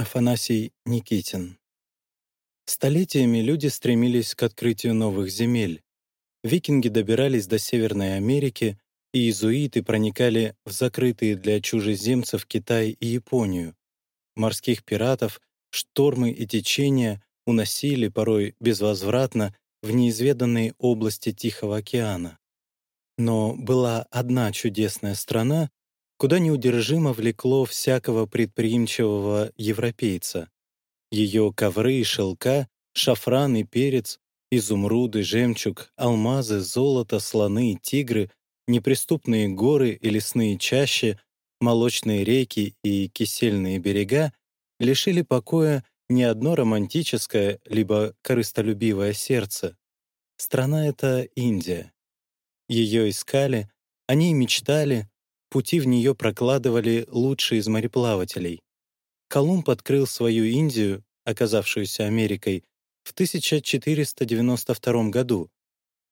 Афанасий Никитин Столетиями люди стремились к открытию новых земель. Викинги добирались до Северной Америки, и иезуиты проникали в закрытые для чужеземцев Китай и Японию. Морских пиратов, штормы и течения уносили порой безвозвратно в неизведанные области Тихого океана. Но была одна чудесная страна, куда неудержимо влекло всякого предприимчивого европейца. Ее ковры и шелка, шафран и перец, изумруды, жемчуг, алмазы, золото, слоны и тигры, неприступные горы и лесные чащи, молочные реки и кисельные берега лишили покоя не одно романтическое либо корыстолюбивое сердце. Страна эта — Индия. Ее искали, они мечтали, Пути в нее прокладывали лучшие из мореплавателей. Колумб открыл свою Индию, оказавшуюся Америкой, в 1492 году.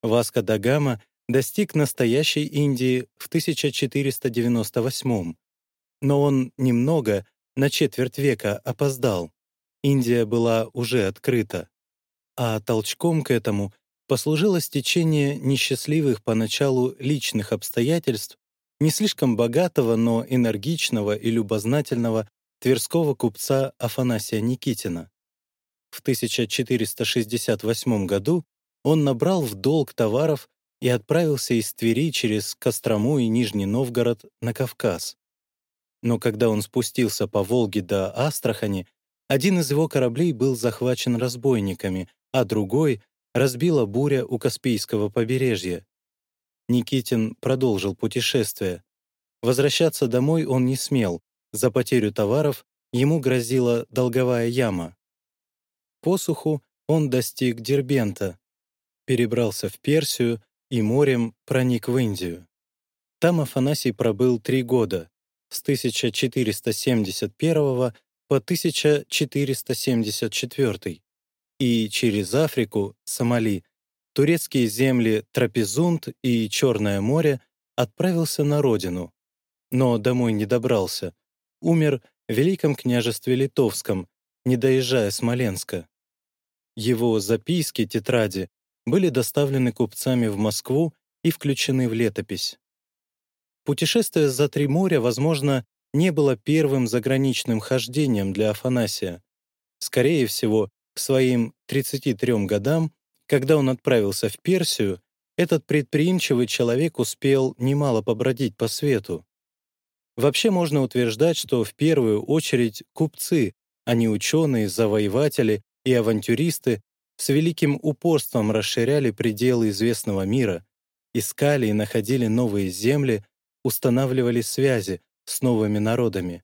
Васко да Гама достиг настоящей Индии в 1498. Но он немного, на четверть века, опоздал. Индия была уже открыта. А толчком к этому послужило стечение несчастливых поначалу личных обстоятельств не слишком богатого, но энергичного и любознательного тверского купца Афанасия Никитина. В 1468 году он набрал в долг товаров и отправился из Твери через Кострому и Нижний Новгород на Кавказ. Но когда он спустился по Волге до Астрахани, один из его кораблей был захвачен разбойниками, а другой разбила буря у Каспийского побережья. Никитин продолжил путешествие. Возвращаться домой он не смел. За потерю товаров ему грозила долговая яма. Посуху он достиг Дербента, перебрался в Персию и морем проник в Индию. Там Афанасий пробыл три года, с 1471 по 1474, и через Африку, Сомали, турецкие земли Трапезунд и Черное море отправился на родину, но домой не добрался. Умер в Великом княжестве Литовском, не доезжая Смоленска. Его записки, тетради были доставлены купцами в Москву и включены в летопись. Путешествие за три моря, возможно, не было первым заграничным хождением для Афанасия. Скорее всего, к своим 33 годам когда он отправился в Персию, этот предприимчивый человек успел немало побродить по свету. Вообще можно утверждать, что в первую очередь купцы, а не ученые, завоеватели и авантюристы с великим упорством расширяли пределы известного мира, искали и находили новые земли, устанавливали связи с новыми народами.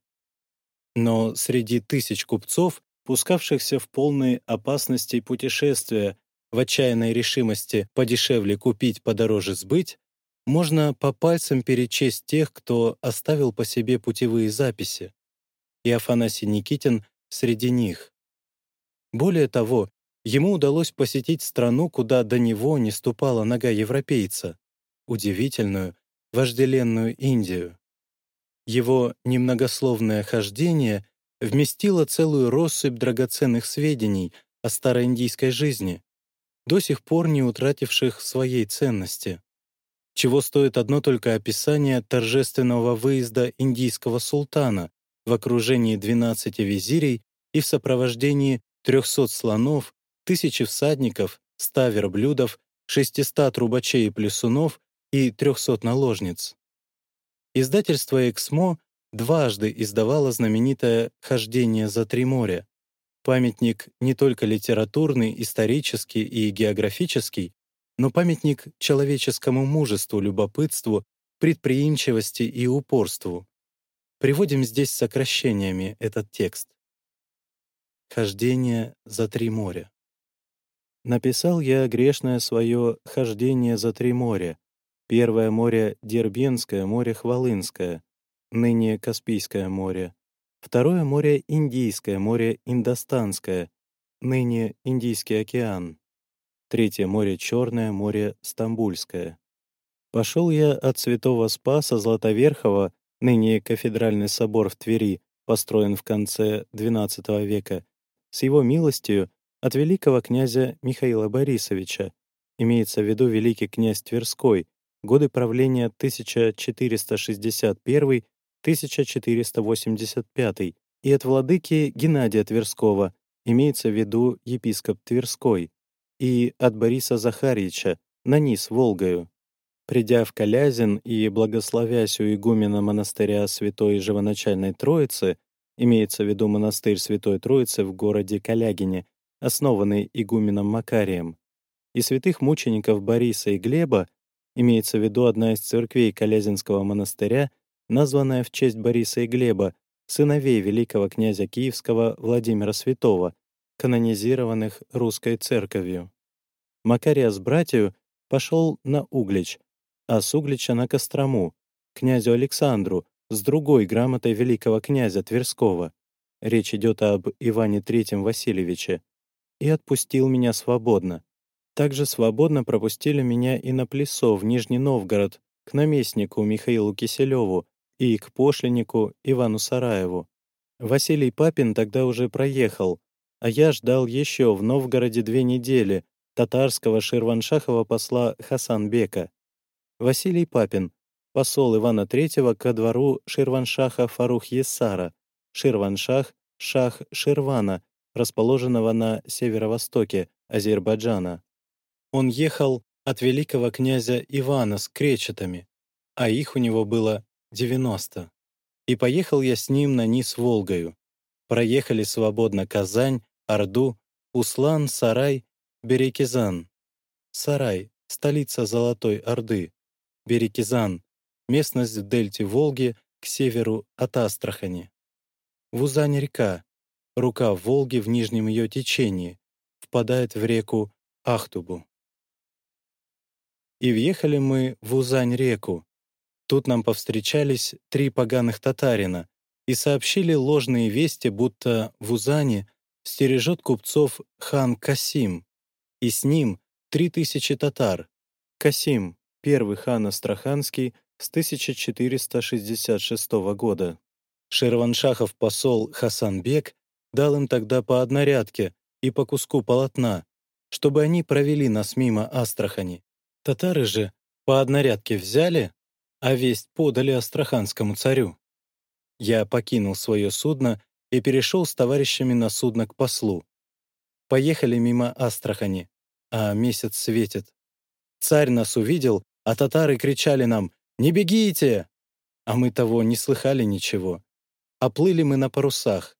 Но среди тысяч купцов, пускавшихся в полные опасности путешествия в отчаянной решимости подешевле купить, подороже сбыть, можно по пальцам перечесть тех, кто оставил по себе путевые записи. И Афанасий Никитин среди них. Более того, ему удалось посетить страну, куда до него не ступала нога европейца, удивительную, вожделенную Индию. Его немногословное хождение вместило целую россыпь драгоценных сведений о староиндийской жизни, до сих пор не утративших своей ценности. Чего стоит одно только описание торжественного выезда индийского султана в окружении 12 визирей и в сопровождении 300 слонов, тысячи всадников, 100 верблюдов, 600 трубачей и плесунов и 300 наложниц. Издательство «Эксмо» дважды издавало знаменитое «Хождение за три моря», Памятник не только литературный, исторический и географический, но памятник человеческому мужеству, любопытству, предприимчивости и упорству. Приводим здесь сокращениями этот текст. Хождение за три моря. Написал я грешное свое «Хождение за три моря». Первое море — Дербенское, море Хвалынское, ныне Каспийское море. Второе море — Индийское, море Индостанское, ныне Индийский океан. Третье море — Черное, море Стамбульское. Пошел я от Святого Спаса Златоверхова, ныне Кафедральный собор в Твери, построен в конце XII века, с его милостью от великого князя Михаила Борисовича, имеется в виду великий князь Тверской, годы правления 1461-1485, и от владыки Геннадия Тверского, имеется в виду епископ Тверской, и от Бориса Захарьевича на низ Волгою. Придя в Калязин и благословясь у игумена монастыря Святой Живоначальной Троицы, имеется в виду монастырь Святой Троицы в городе Калягине, основанный игуменом Макарием, и святых мучеников Бориса и Глеба, имеется в виду одна из церквей Калязинского монастыря, названная в честь Бориса и Глеба, сыновей великого князя Киевского Владимира Святого, канонизированных русской церковью. Макария с братью пошел на Углич, а с Углича на Кострому, князю Александру, с другой грамотой великого князя Тверского. Речь идет об Иване III Васильевиче. И отпустил меня свободно. Также свободно пропустили меня и на Плесо в Нижний Новгород, к наместнику Михаилу Киселеву и к пошлиннику Ивану Сараеву. Василий Папин тогда уже проехал, а я ждал еще в Новгороде две недели татарского ширваншахова посла Хасанбека. Василий Папин, посол Ивана III ко двору Ширваншаха Фарух-Ессара, Ширваншах, шах Ширвана, расположенного на северо-востоке Азербайджана. Он ехал от великого князя Ивана с кречетами, а их у него было 90. И поехал я с ним на низ Волгою. Проехали свободно Казань, Орду, Услан, Сарай, Берекизан. Сарай — столица Золотой Орды. Берекизан — местность в дельте Волги к северу от Астрахани. Вузань-река, рука Волги в нижнем ее течении, впадает в реку Ахтубу. И въехали мы в Узань-реку. Тут нам повстречались три поганых татарина и сообщили ложные вести, будто в Узане стережет купцов хан Касим, и с ним три тысячи татар. Касим, первый хан Астраханский с 1466 года. Шерваншахов посол Хасанбек дал им тогда по однорядке и по куску полотна, чтобы они провели нас мимо Астрахани. Татары же по однорядке взяли, а весть подали астраханскому царю. Я покинул свое судно и перешел с товарищами на судно к послу. Поехали мимо Астрахани, а месяц светит. Царь нас увидел а татары кричали нам «Не бегите!» А мы того не слыхали ничего. Оплыли мы на парусах.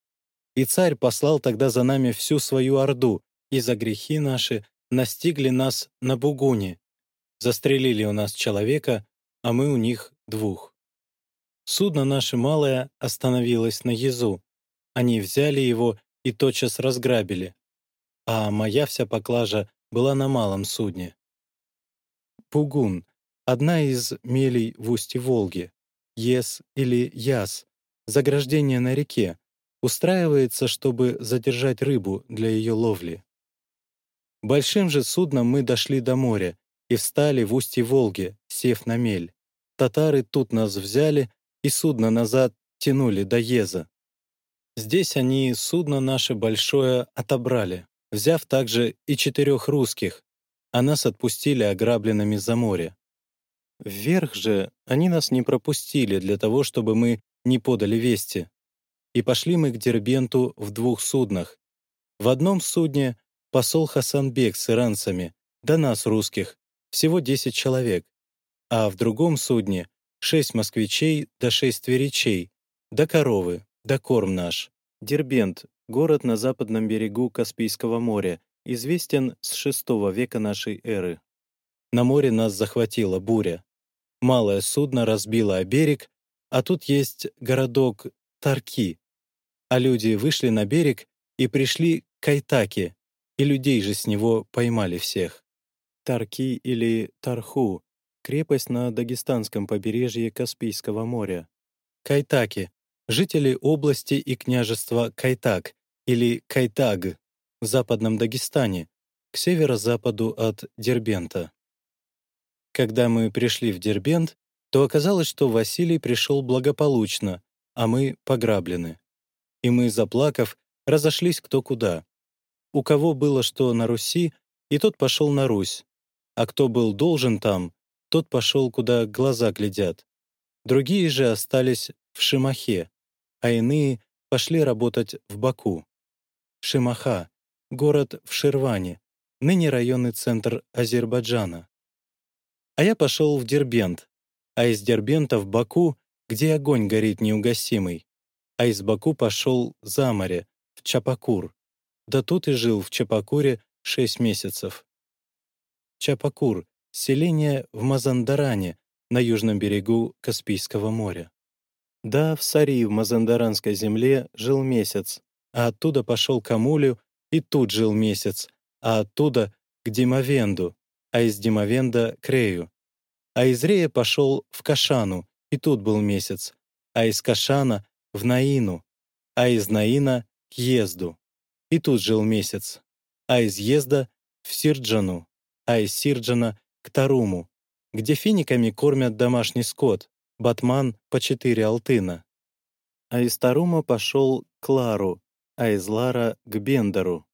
И царь послал тогда за нами всю свою орду, и за грехи наши настигли нас на Бугуне. Застрелили у нас человека, а мы у них двух. Судно наше малое остановилось на Езу. Они взяли его и тотчас разграбили. А моя вся поклажа была на малом судне. Пугун Одна из мелей в устье Волги, Ес или Яс, заграждение на реке, устраивается, чтобы задержать рыбу для ее ловли. Большим же судном мы дошли до моря и встали в устье Волги, сев на мель. Татары тут нас взяли и судно назад тянули до Еза. Здесь они судно наше большое отобрали, взяв также и четырех русских, а нас отпустили ограбленными за море. Вверх же они нас не пропустили для того, чтобы мы не подали вести. И пошли мы к Дербенту в двух суднах. В одном судне посол Хасанбек с иранцами, до нас, русских, всего 10 человек, а в другом судне шесть москвичей да шесть тверичей, да коровы, да корм наш. Дербент — город на западном берегу Каспийского моря, известен с VI века нашей эры. На море нас захватила буря. Малое судно разбило о берег, а тут есть городок Тарки. А люди вышли на берег и пришли к Кайтаке, и людей же с него поймали всех. Тарки или Тарху — крепость на Дагестанском побережье Каспийского моря. Кайтаки — жители области и княжества Кайтак или Кайтаг в западном Дагестане, к северо-западу от Дербента. Когда мы пришли в Дербент, то оказалось, что Василий пришел благополучно, а мы пограблены. и мы, заплакав, разошлись кто куда. У кого было что на Руси, и тот пошел на Русь, а кто был должен там, тот пошел, куда глаза глядят. Другие же остались в Шимахе, а иные пошли работать в Баку. Шимаха — город в Ширване, ныне районный центр Азербайджана. А я пошел в Дербент, а из Дербента в Баку, где огонь горит неугасимый, а из Баку пошел за море, в Чапакур. Да тут и жил в Чапакуре шесть месяцев. Чапакур — селение в Мазандаране, на южном берегу Каспийского моря. Да, в Сари, в Мазандаранской земле, жил месяц, а оттуда пошел к Амулю и тут жил месяц, а оттуда — к Димовенду, а из Димовенда — к Рею. А из Рея пошел в Кашану, и тут был месяц, а из Кашана — в Наину, а из Наина — к Езду, и тут жил месяц, а из Езда — в Сирджану, а из Сирджана — к Таруму, где финиками кормят домашний скот, батман по четыре алтына. А из Тарума пошел к Лару, а из Лара — к Бендеру.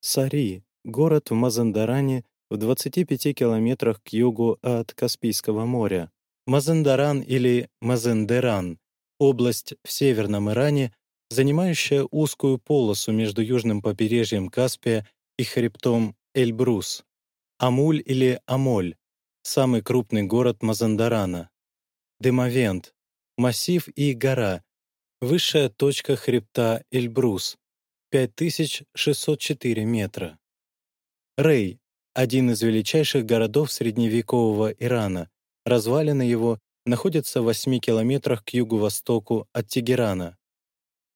Сари — город в Мазандаране в 25 километрах к югу от Каспийского моря. Мазандаран или Мазендеран — область в северном Иране, занимающая узкую полосу между южным побережьем Каспия и хребтом Эльбрус. Амуль или Амоль — самый крупный город Мазандарана. Демовент — массив и гора, высшая точка хребта Эльбрус, 5604 метра. Рей — один из величайших городов средневекового Ирана. Развалины его находятся в 8 километрах к юго-востоку от Тегерана.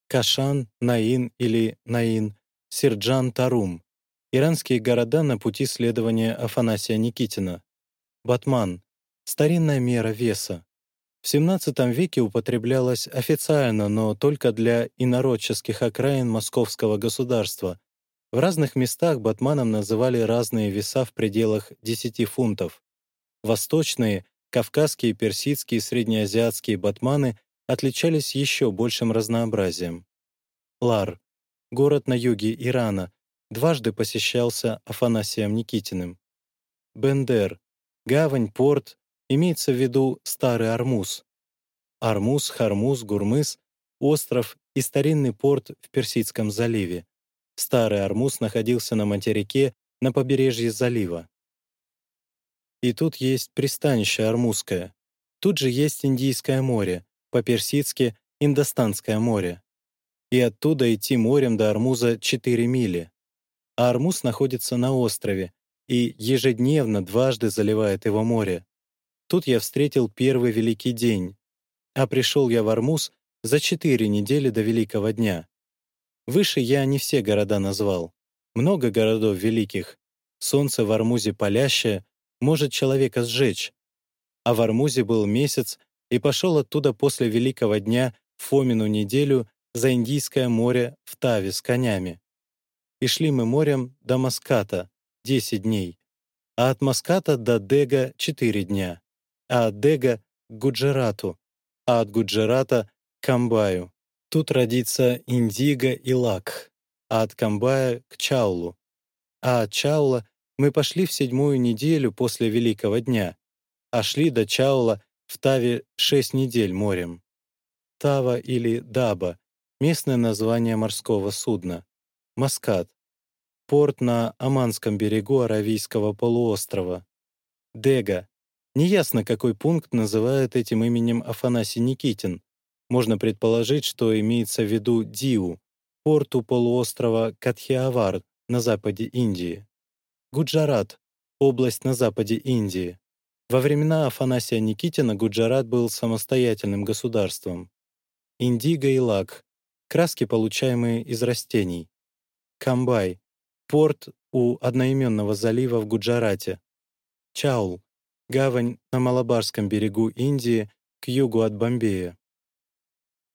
Кашан, Наин или Наин, Сирджан, Тарум — иранские города на пути следования Афанасия Никитина. Батман — старинная мера веса. В XVII веке употреблялась официально, но только для инородческих окраин московского государства. В разных местах батманом называли разные веса в пределах 10 фунтов. Восточные, кавказские, персидские, среднеазиатские батманы отличались еще большим разнообразием. Лар — город на юге Ирана, дважды посещался Афанасием Никитиным. Бендер — гавань, порт, Имеется в виду Старый Армуз. Армуз, Хармуз, Гурмыз — остров и старинный порт в Персидском заливе. Старый Армуз находился на материке на побережье залива. И тут есть пристанище Армузское. Тут же есть Индийское море, по-персидски — Индостанское море. И оттуда идти морем до Армуза 4 мили. А Армуз находится на острове и ежедневно дважды заливает его море. Тут я встретил первый Великий день, а пришел я в Армуз за четыре недели до Великого дня. Выше я не все города назвал. Много городов великих. Солнце в Армузе палящее, может человека сжечь. А в Армузе был месяц, и пошел оттуда после Великого дня в Фомину неделю за Индийское море в Таве с конями. И шли мы морем до Маската — десять дней, а от Маската до Дега — четыре дня а от Дега — к Гуджарату, а от Гуджарата — к Камбаю. Тут родится Индиго и Лак, а от Камбая — к Чаулу. А от Чаула мы пошли в седьмую неделю после Великого дня, а шли до Чаула в Таве шесть недель морем. Тава или Даба — местное название морского судна. Маскат — порт на Аманском берегу Аравийского полуострова. Дега Неясно, какой пункт называют этим именем Афанасий Никитин. Можно предположить, что имеется в виду Диу, порт у полуострова Катхиавар на западе Индии. Гуджарат — область на западе Индии. Во времена Афанасия Никитина Гуджарат был самостоятельным государством. Индиго и лак — краски, получаемые из растений. Камбай — порт у одноименного залива в Гуджарате. Чаул гавань на Малабарском берегу Индии к югу от Бомбея.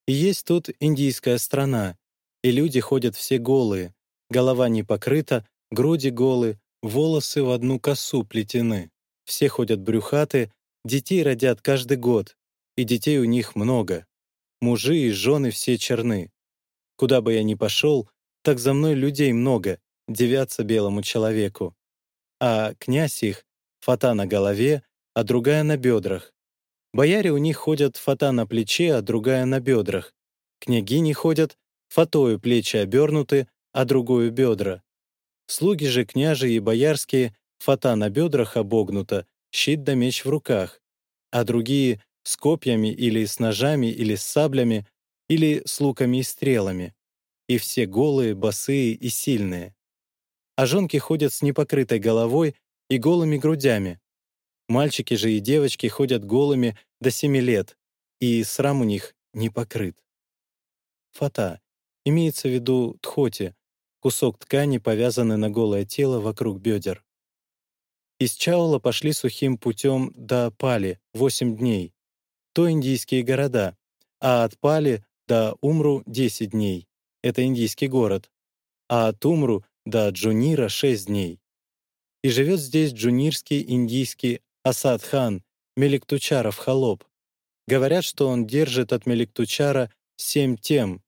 И есть тут индийская страна, и люди ходят все голые, голова не покрыта, груди голы, волосы в одну косу плетены. Все ходят брюхаты, детей родят каждый год, и детей у них много. Мужи и жены все черны. Куда бы я ни пошел, так за мной людей много, девятся белому человеку. А князь их — фата на голове, а другая на бедрах. Бояре у них ходят фата на плече, а другая на бедрах. Княгини ходят, фатою плечи обернуты, а другую бедра. Слуги же княжи и боярские фата на бедрах обогнута, щит да меч в руках, а другие — с копьями или с ножами или с саблями или с луками и стрелами. И все голые, босые и сильные. А жонки ходят с непокрытой головой и голыми грудями. Мальчики же и девочки ходят голыми до семи лет, и срам у них не покрыт. Фата. Имеется в виду тхоти, кусок ткани, повязанный на голое тело вокруг бедер. Из Чаула пошли сухим путем до Пали, 8 дней. То индийские города, а от Пали до Умру — 10 дней. Это индийский город. А от Умру до Джунира — 6 дней. И живет здесь джунирский индийский Асад-хан, Меликтучаров холоп. Говорят, что он держит от Меликтучара 7 тем,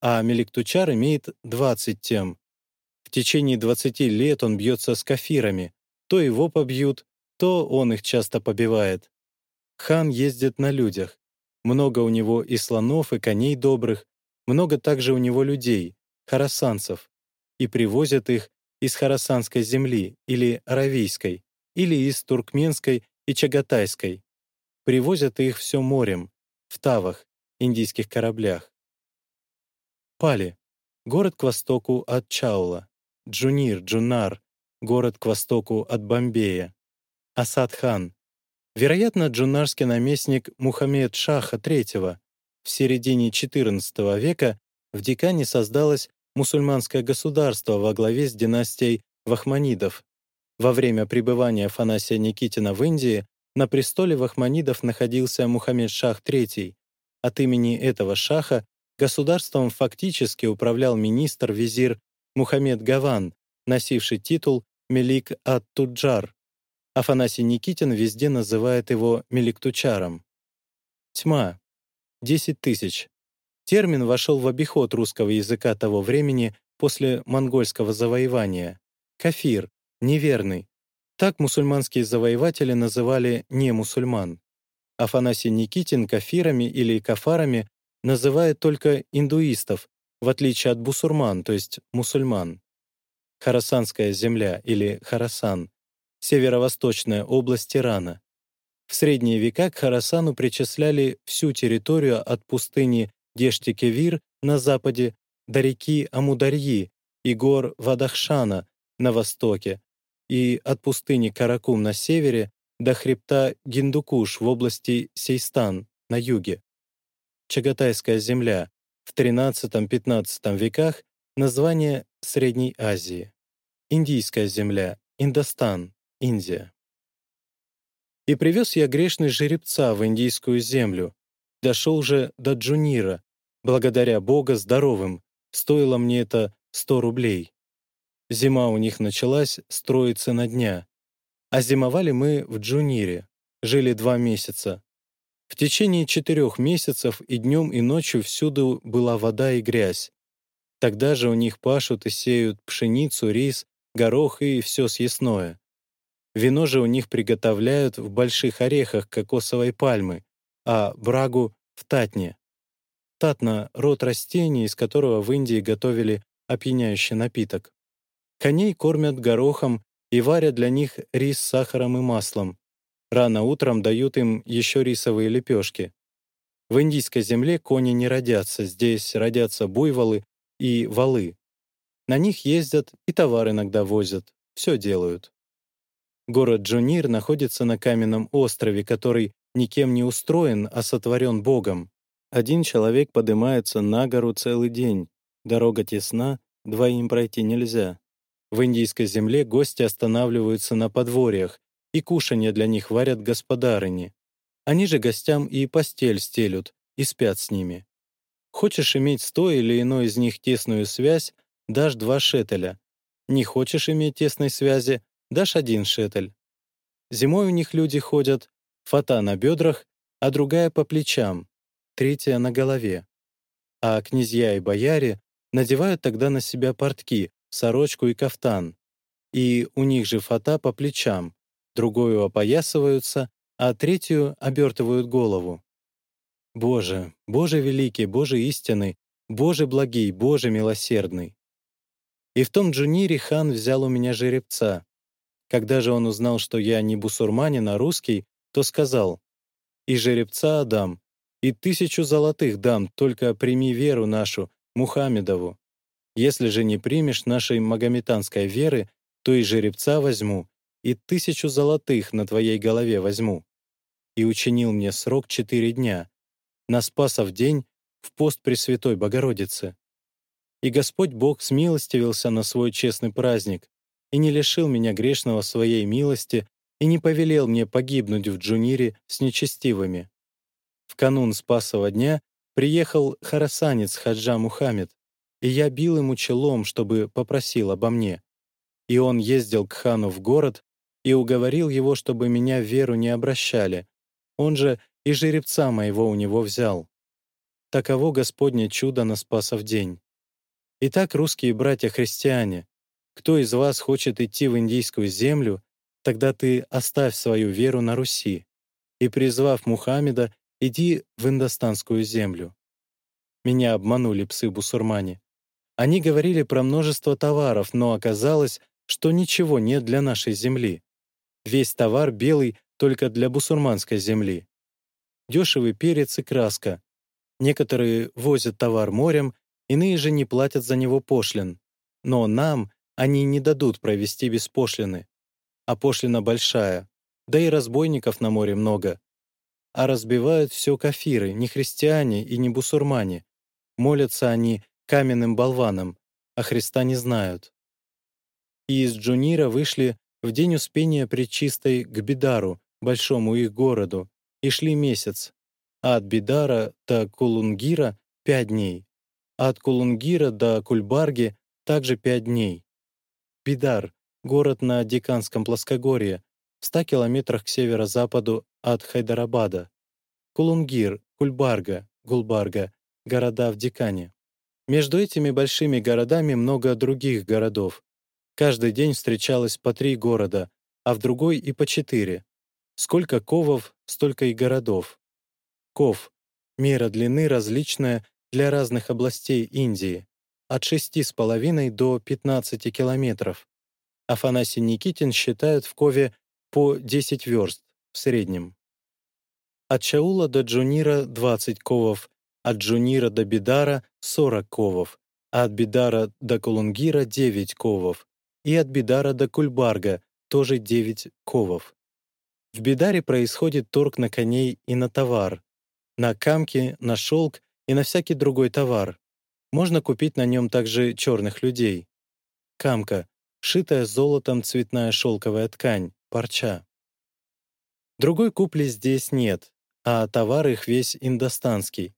а Меликтучар имеет 20 тем. В течение 20 лет он бьется с кафирами. То его побьют, то он их часто побивает. Хан ездит на людях. Много у него и слонов, и коней добрых, много также у него людей, харасанцев, и привозят их из харасанской земли или аравийской, или из туркменской и чагатайской. Привозят их все морем, в тавах, индийских кораблях. Пали — город к востоку от Чаула, Джунир, Джунар — город к востоку от Бомбея, Асад-хан — вероятно, джунарский наместник Мухаммед Шаха III. В середине XIV века в Декане создалось мусульманское государство во главе с династией Бахманидов. Во время пребывания Афанасия Никитина в Индии на престоле Бахманидов находился Мухаммед Шах III. От имени этого шаха Государством фактически управлял министр-визир Мухаммед Гаван, носивший титул Мелик ат-Туджар. Афанасий Никитин везде называет его Меликтучаром. Тьма. 10 тысяч. Термин вошел в обиход русского языка того времени после монгольского завоевания. Кафир, неверный. Так мусульманские завоеватели называли не мусульман. Афанасий Никитин кафирами или кафарами называет только индуистов, в отличие от бусурман, то есть мусульман. Харасанская земля или Харасан — северо-восточная область Ирана. В средние века к Харасану причисляли всю территорию от пустыни Дештикевир на западе до реки Амударьи и гор Вадахшана на востоке и от пустыни Каракум на севере до хребта Гиндукуш в области Сейстан на юге. Чагатайская земля, в XIII-XV веках название Средней Азии. Индийская земля, Индостан, Индия. И привез я грешный жеребца в индийскую землю. Дошел же до Джунира, благодаря Бога здоровым, стоило мне это 100 рублей. Зима у них началась строиться на дня. А зимовали мы в Джунире, жили два месяца. В течение четырех месяцев и днем, и ночью всюду была вода и грязь. Тогда же у них пашут и сеют пшеницу, рис, горох и все съестное. Вино же у них приготовляют в больших орехах кокосовой пальмы, а брагу — в татне. Татна — род растений, из которого в Индии готовили опьяняющий напиток. Коней кормят горохом и варят для них рис с сахаром и маслом. Рано утром дают им еще рисовые лепешки. В индийской земле кони не родятся, здесь родятся буйволы и валы. На них ездят и товар иногда возят, все делают. Город Джунир находится на каменном острове, который никем не устроен, а сотворен Богом. Один человек поднимается на гору целый день. Дорога тесна, двоим пройти нельзя. В индийской земле гости останавливаются на подворьях, и кушанья для них варят господарыни. Они же гостям и постель стелют, и спят с ними. Хочешь иметь с той или иной из них тесную связь, дашь два шетеля. Не хочешь иметь тесной связи, дашь один шетель. Зимой у них люди ходят, фата на бедрах, а другая по плечам, третья на голове. А князья и бояре надевают тогда на себя портки, сорочку и кафтан. И у них же фата по плечам, другую опоясываются, а третью обертывают голову. Боже, Боже великий, Боже истинный, Боже благий, Боже милосердный. И в том Джунире хан взял у меня жеребца. Когда же он узнал, что я не бусурманин, а русский, то сказал, «И жеребца отдам, и тысячу золотых дам, только прими веру нашу, Мухаммедову. Если же не примешь нашей магометанской веры, то и жеребца возьму, и тысячу золотых на твоей голове возьму». И учинил мне срок четыре дня, на Спасов день в пост Пресвятой Богородицы. И Господь Бог смилостивился на свой честный праздник и не лишил меня грешного своей милости и не повелел мне погибнуть в Джунире с нечестивыми. В канун Спасова дня приехал харасанец Хаджа Мухаммед, и я бил ему челом, чтобы попросил обо мне. И он ездил к хану в город и уговорил его, чтобы меня в веру не обращали. Он же и жеребца моего у него взял. Таково Господне чудо на Спасов день. Итак, русские братья-христиане, кто из вас хочет идти в индийскую землю, тогда ты оставь свою веру на Руси и, призвав Мухаммеда, иди в индостанскую землю. Меня обманули псы-бусурмане. Они говорили про множество товаров, но оказалось, что ничего нет для нашей земли. Весь товар белый только для бусурманской земли. Дешевый перец и краска. Некоторые возят товар морем, иные же не платят за него пошлин. Но нам они не дадут провести без пошлины. А пошлина большая, да и разбойников на море много. А разбивают все кафиры, не христиане и не бусурмане. Молятся они каменным болванам, а Христа не знают. И из Джунира вышли в день Успения Пречистой к Бидару, большому их городу, и шли месяц, а от Бидара до Кулунгира — пять дней, а от Кулунгира до Кульбарги также пять дней. Бидар — город на Диканском плоскогорье, в 100 километрах к северо-западу от Хайдарабада. Кулунгир, Кульбарга, Гулбарга — города в Дикане. Между этими большими городами много других городов. Каждый день встречалось по три города, а в другой и по четыре. Сколько ковов, столько и городов. Ков — мера длины различная для разных областей Индии, от 6,5 до 15 километров. Афанасий Никитин считает в Кове по 10 верст в среднем. От Чаула до Джунира 20 ковов, от Джунира до Бидара — 40 ковов, а от Бидара до Кулунгира — 9 ковов, и от Бидара до Кульбарга тоже 9 ковов. В Бидаре происходит торг на коней и на товар, на камки, на шелк и на всякий другой товар. Можно купить на нем также черных людей. Камка — шитая золотом цветная шелковая ткань, парча. Другой купли здесь нет, а товар их весь индостанский.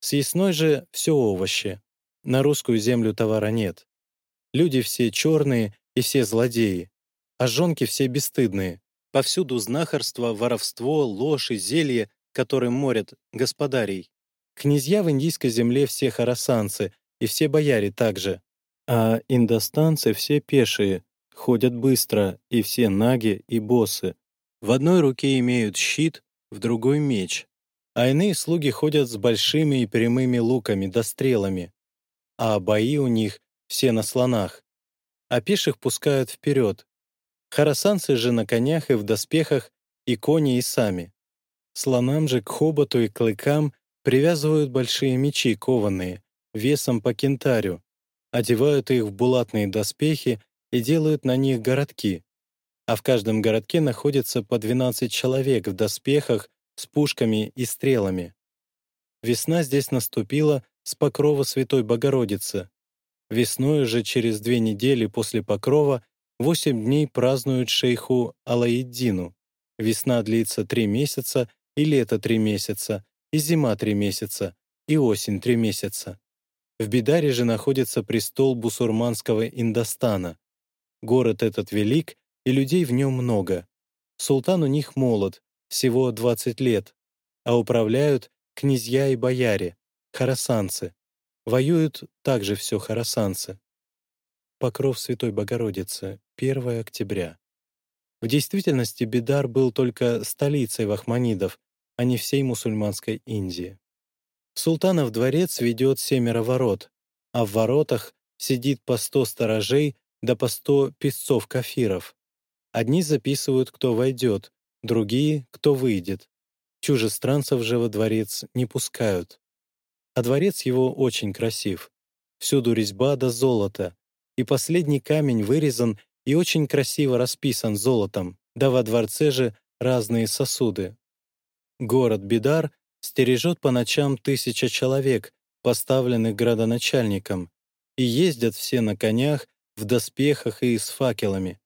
Съестной же все овощи. На русскую землю товара нет. Люди все черные и все злодеи, а жонки все бесстыдные. Повсюду знахарство, воровство, ложь и зелье, которым морят господарей. Князья в индийской земле все харасанцы, и все бояре также. А индостанцы все пешие, ходят быстро, и все наги и боссы. В одной руке имеют щит, в другой — меч а иные слуги ходят с большими и прямыми луками да стрелами, а бои у них все на слонах, а пеших пускают вперед. Харасанцы же на конях и в доспехах, и кони и сами. Слонам же к хоботу и клыкам привязывают большие мечи кованые, весом по кентарю, одевают их в булатные доспехи и делают на них городки. А в каждом городке находится по 12 человек в доспехах с пушками и стрелами. Весна здесь наступила с покрова Святой Богородицы. Весною же через две недели после покрова восемь дней празднуют шейху Алаиддину. Весна длится три месяца, и лето три месяца, и зима три месяца, и осень три месяца. В Бидаре же находится престол бусурманского Индостана. Город этот велик, и людей в нем много. Султан у них молод, всего 20 лет, а управляют князья и бояре, харасанцы. Воюют также все хоросанцы. Покров Святой Богородицы, 1 октября. В действительности Бидар был только столицей вахманидов, а не всей мусульманской Индии. Султанов дворец ведет семеро ворот, а в воротах сидит по сто сторожей да по сто песцов-кафиров. Одни записывают, кто войдет, другие — кто выйдет. Чужестранцев же во дворец не пускают. А дворец его очень красив. Всюду резьба да золото, и последний камень вырезан и очень красиво расписан золотом, да во дворце же разные сосуды. Город Бидар стережет по ночам тысяча человек, поставленных градоначальником, и ездят все на конях, в доспехах и с факелами.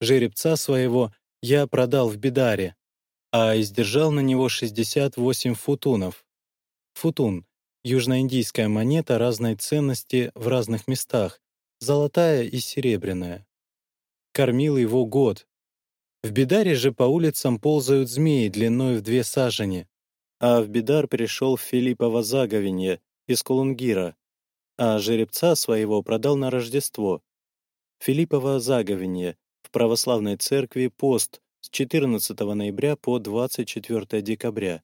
Жеребца своего я продал в Бидаре, а издержал на него 68 футунов. Футун — южноиндийская монета разной ценности в разных местах, золотая и серебряная. Кормил его год. В Бидаре же по улицам ползают змеи длиной в две сажени, а в Бидар пришел Филиппово заговенье из Кулунгира, а жеребца своего продал на Рождество. Филиппово заговенье в православной церкви пост с 14 ноября по 24 декабря.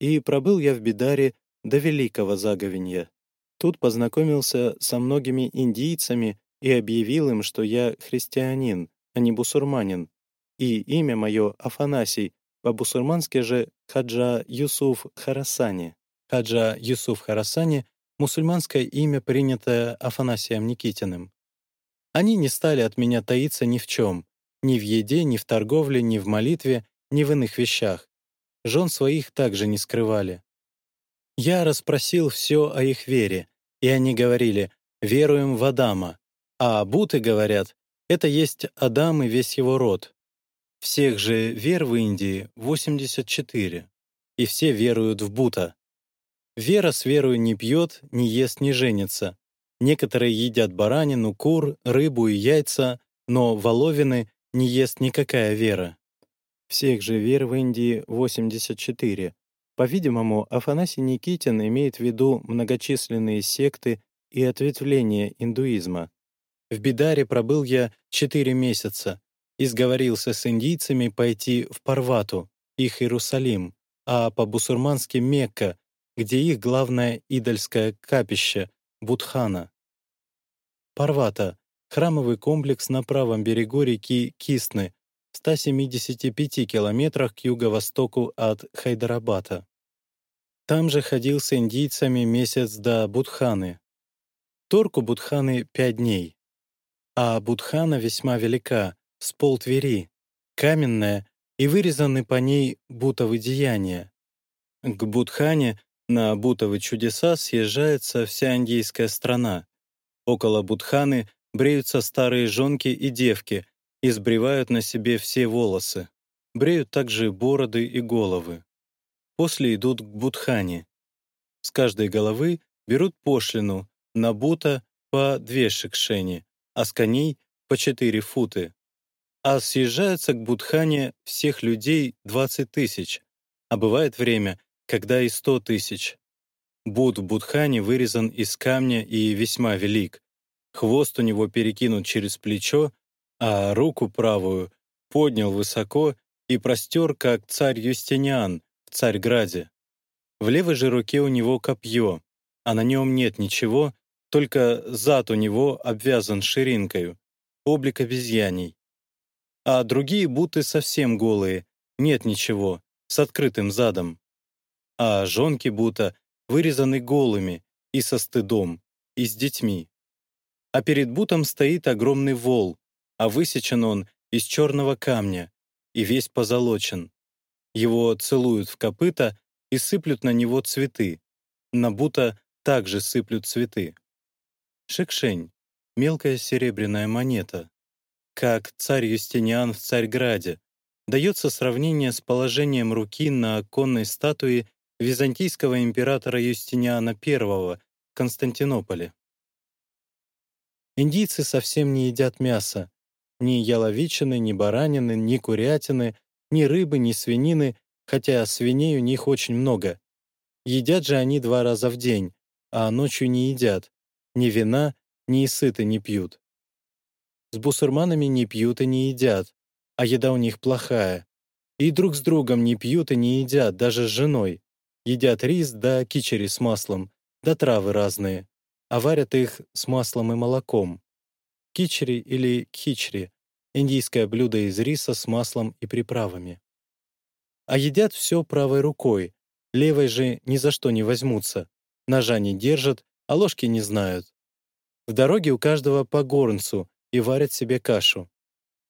И пробыл я в Бидаре до Великого заговенья. Тут познакомился со многими индийцами и объявил им, что я христианин, а не бусурманин, и имя мое Афанасий, по-бусурмански же Хаджа Юсуф Харасани. Хаджа Юсуф Харасани — мусульманское имя, принятое Афанасием Никитиным. Они не стали от меня таиться ни в чем, ни в еде, ни в торговле, ни в молитве, ни в иных вещах. Жен своих также не скрывали. Я расспросил все о их вере, и они говорили «веруем в Адама», а буты говорят «это есть Адам и весь его род». Всех же вер в Индии 84, и все веруют в Бута. Вера с верою не пьет, не ест, не женится. Некоторые едят баранину, кур, рыбу и яйца, но воловины не ест никакая вера. Всех же вер в Индии 84, по-видимому, Афанасий Никитин имеет в виду многочисленные секты и ответвления индуизма. В Бидаре пробыл я четыре месяца и сговорился с индийцами пойти в Парвату, их Иерусалим, а по-бусурмански Мекка, где их главное идольское капище — Будхана. Парвата — храмовый комплекс на правом берегу реки Кисны, в 175 километрах к юго-востоку от Хайдарабада. Там же ходил с индийцами месяц до Будханы. Торку Будханы пять дней. А Будхана весьма велика, с пол каменная, и вырезаны по ней бутовы деяния. К Будхане на бутовы чудеса съезжается вся индийская страна. Около Будханы бреются старые жонки и девки, и сбривают на себе все волосы. Бреют также бороды и головы. После идут к Будхане. С каждой головы берут пошлину, на бута по две шикшени, а с коней по четыре футы. А съезжаются к Будхане всех людей 20 тысяч, а бывает время, когда и 100 тысяч. Буд в Будхане вырезан из камня и весьма велик. Хвост у него перекинут через плечо, а руку правую поднял высоко и простер, как царь Юстиниан в Царьграде. В левой же руке у него копье, а на нем нет ничего, только зад у него обвязан ширинкою, облик обезьяний. А другие будто совсем голые, нет ничего, с открытым задом. А жонки будто вырезаны голыми и со стыдом, и с детьми. А перед бутом стоит огромный вол, а высечен он из черного камня и весь позолочен. Его целуют в копыта и сыплют на него цветы. На Бута также сыплют цветы. Шекшень — мелкая серебряная монета. Как царь Юстиниан в Царьграде, дается сравнение с положением руки на конной статуе византийского императора Юстиниана I в Константинополе. Индийцы совсем не едят мясо, ни яловичины, ни баранины, ни курятины, ни рыбы, ни свинины, хотя свиней у них очень много. Едят же они два раза в день, а ночью не едят, ни вина, ни сыты не пьют. С бусурманами не пьют и не едят, а еда у них плохая. И друг с другом не пьют и не едят, даже с женой. Едят рис да кичери с маслом, да травы разные, а варят их с маслом и молоком. Кичери или кичри — индийское блюдо из риса с маслом и приправами. А едят все правой рукой, левой же ни за что не возьмутся, ножа не держат, а ложки не знают. В дороге у каждого по горнцу, и варят себе кашу.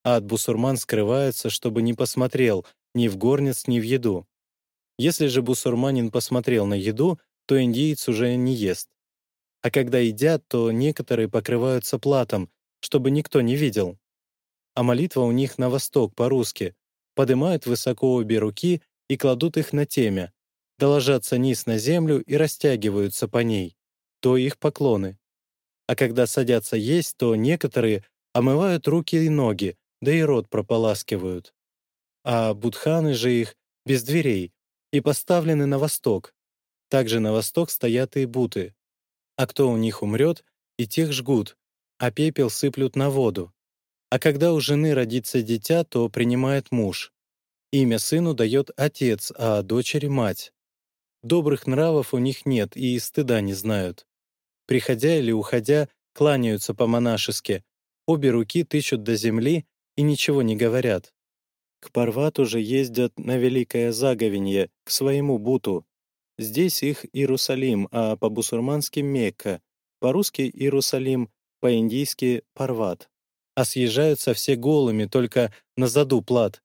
А от бусурман скрываются, чтобы не посмотрел ни в горниц, ни в еду. Если же бусурманин посмотрел на еду, то индиец уже не ест. А когда едят, то некоторые покрываются платом, чтобы никто не видел. А молитва у них на восток по-русски. Поднимают высоко обе руки и кладут их на темя, доложатся низ на землю и растягиваются по ней. То их поклоны. А когда садятся есть, то некоторые омывают руки и ноги, да и рот прополаскивают. А будханы же их без дверей и поставлены на восток. Также на восток стоят и буты. А кто у них умрет, и тех жгут, а пепел сыплют на воду. А когда у жены родится дитя, то принимает муж. Имя сыну дает отец, а дочери — мать. Добрых нравов у них нет и стыда не знают. Приходя или уходя, кланяются по-монашески, Обе руки тычут до земли и ничего не говорят. К Парвату же ездят на Великое Заговенье, к своему Буту. Здесь их Иерусалим, а по-бусурмански — Мекка, по-русски — Иерусалим, по-индийски — Парват. А съезжаются все голыми, только на заду плат.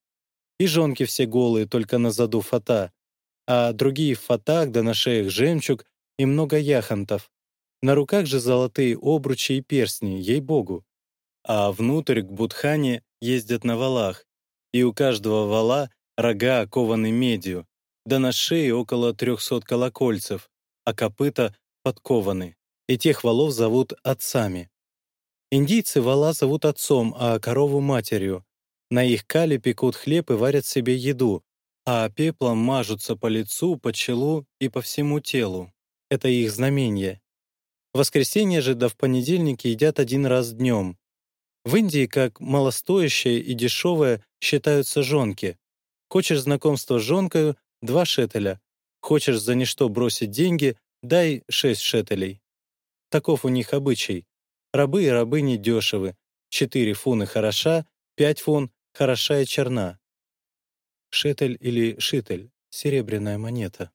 И жонки все голые, только на заду фата. А другие в фатах, да на шеях жемчуг и много яхонтов. На руках же золотые обручи и перстни, ей-богу а внутрь к Будхане ездят на валах, и у каждого вала рога окованы медью, да на шее около 300 колокольцев, а копыта подкованы. И тех валов зовут отцами. Индийцы вала зовут отцом, а корову — матерью. На их кале пекут хлеб и варят себе еду, а пеплом мажутся по лицу, по челу и по всему телу. Это их знамение. В воскресенье же да в понедельник едят один раз днем, в Индии как малостоящее и дешевое считаются жонки. Хочешь знакомство с жонкою — два шетеля. Хочешь за ничто бросить деньги — дай шесть шетелей. Таков у них обычай. Рабы и рабыни дешевы. Четыре фуны хороша, пять фун хороша и черна. Шетель или шитель — серебряная монета.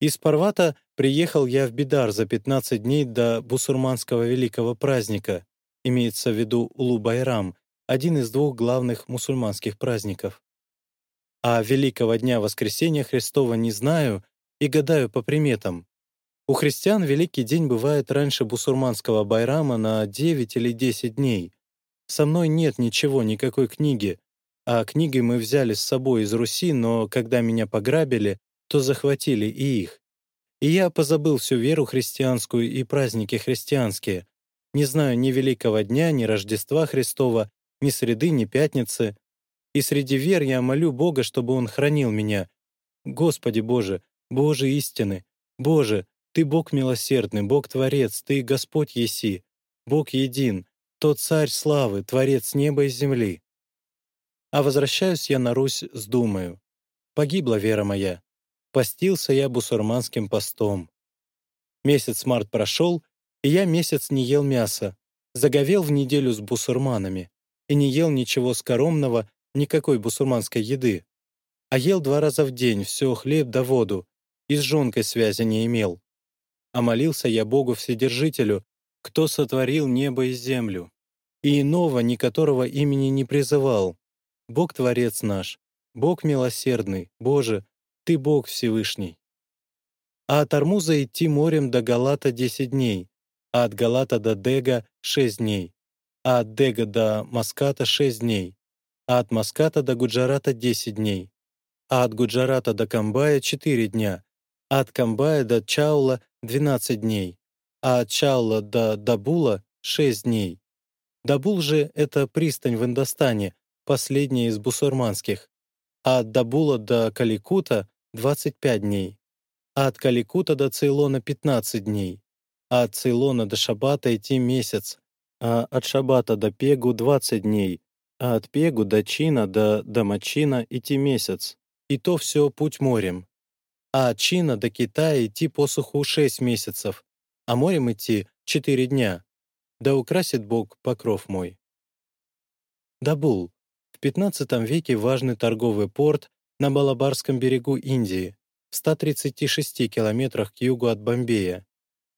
Из Парвата приехал я в Бидар за 15 дней до бусурманского великого праздника, Имеется в виду Улу-Байрам, один из двух главных мусульманских праздников. А Великого Дня Воскресения Христова не знаю и гадаю по приметам. У христиан Великий день бывает раньше бусурманского Байрама на 9 или 10 дней. Со мной нет ничего, никакой книги, а книги мы взяли с собой из Руси, но когда меня пограбили, то захватили и их. И я позабыл всю веру христианскую и праздники христианские, не знаю ни Великого Дня, ни Рождества Христова, ни среды, ни пятницы. И среди вер я молю Бога, чтобы Он хранил меня. Господи Боже, Боже истины, Боже, Ты Бог милосердный, Бог Творец, Ты Господь еси, Бог един, тот Царь славы, Творец неба и земли. А возвращаюсь я на Русь с думою. Погибла вера моя. Постился я бусурманским постом. Месяц март прошел, и я месяц не ел мяса, заговел в неделю с бусурманами и не ел ничего скоромного, никакой бусурманской еды. А ел два раза в день, все хлеб да воду, и с жонкой связи не имел. А молился я Богу Вседержителю, кто сотворил небо и землю, и иного, ни которого имени не призывал. Бог Творец наш, Бог милосердный, Боже, Ты Бог Всевышний. А от Армуза идти морем до Галата десять дней, а от Галата до Дега — 6 дней, а от Дега до Маската — 6 дней, а от Маската до Гуджарата — 10 дней, а от Гуджарата до Камбая — 4 дня, а от Камбая до Чаула — 12 дней, а от Чаула до Дабула — 6 дней. Дабул же — это пристань в Индостане, последняя из бусурманских, а от Дабула до Каликута — 25 дней. а от Каликута до Цейлона 15 дней, а от Цейлона до Шабата идти месяц, а от Шабата до Пегу 20 дней, а от Пегу до Чина до Дамачина идти месяц, и то все путь морем. А от Чина до Китая идти по суху 6 месяцев, а морем идти 4 дня. Да украсит Бог покров мой. Дабул. В 15 веке важный торговый порт на Балабарском берегу Индии, в 136 километрах к югу от Бомбея.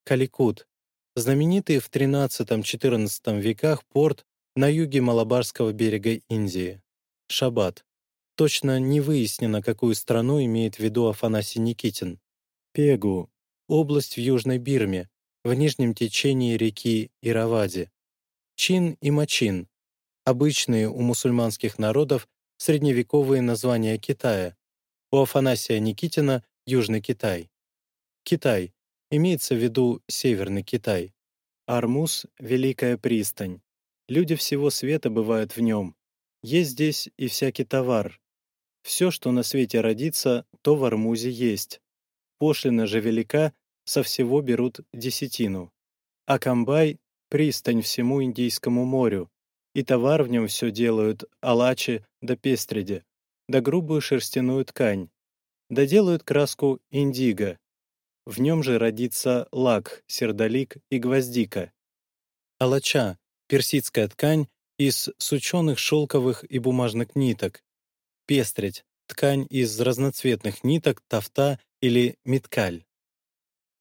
Каликут. Знаменитый в XIII-XIV веках порт на юге Малабарского берега Индии. Шаббат. Точно не выяснено, какую страну имеет в виду Афанасий Никитин. Пегу — область в Южной Бирме, в нижнем течении реки Иравади. Чин и Мачин — обычные у мусульманских народов средневековые названия Китая. У Афанасия Никитина — Южный Китай. Китай — имеется в виду Северный Китай. Армуз — Великая пристань. Люди всего света бывают в нем. Есть здесь и всякий товар. Все, что на свете родится, то в Армузе есть. Пошлина же велика, со всего берут десятину. А Камбай — пристань всему Индийскому морю, и товар в нем все делают алачи да пестреди, да грубую шерстяную ткань, да делают краску индиго. В нем же родится лак, сердолик и гвоздика. Алача персидская ткань из сученых шелковых и бумажных ниток. Пестрить — ткань из разноцветных ниток, тафта или миткаль.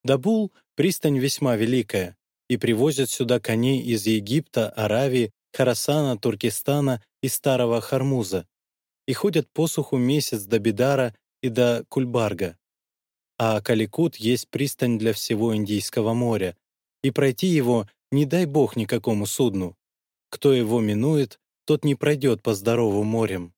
Дабул — пристань весьма великая, и привозят сюда коней из Египта, Аравии, Харасана, Туркестана и Старого Хармуза, и ходят по суху месяц до Бедара и до Кульбарга. А Каликут есть пристань для всего Индийского моря, и пройти его не дай бог никакому судну. Кто его минует, тот не пройдет по здоровым морям.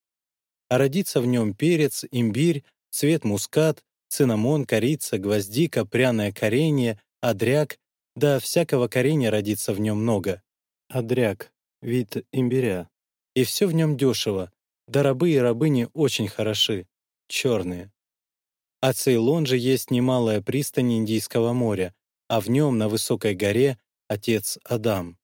А родится в нем перец, имбирь, цвет мускат, цинамон, корица, гвоздика, пряное коренье, адряк, да всякого коренья родится в нем много. Адряк — вид имбиря. И все в нем дешево, да рабы и рабыни очень хороши, черные. А Цейлон же есть немалая пристань Индийского моря, а в нем на высокой горе отец Адам.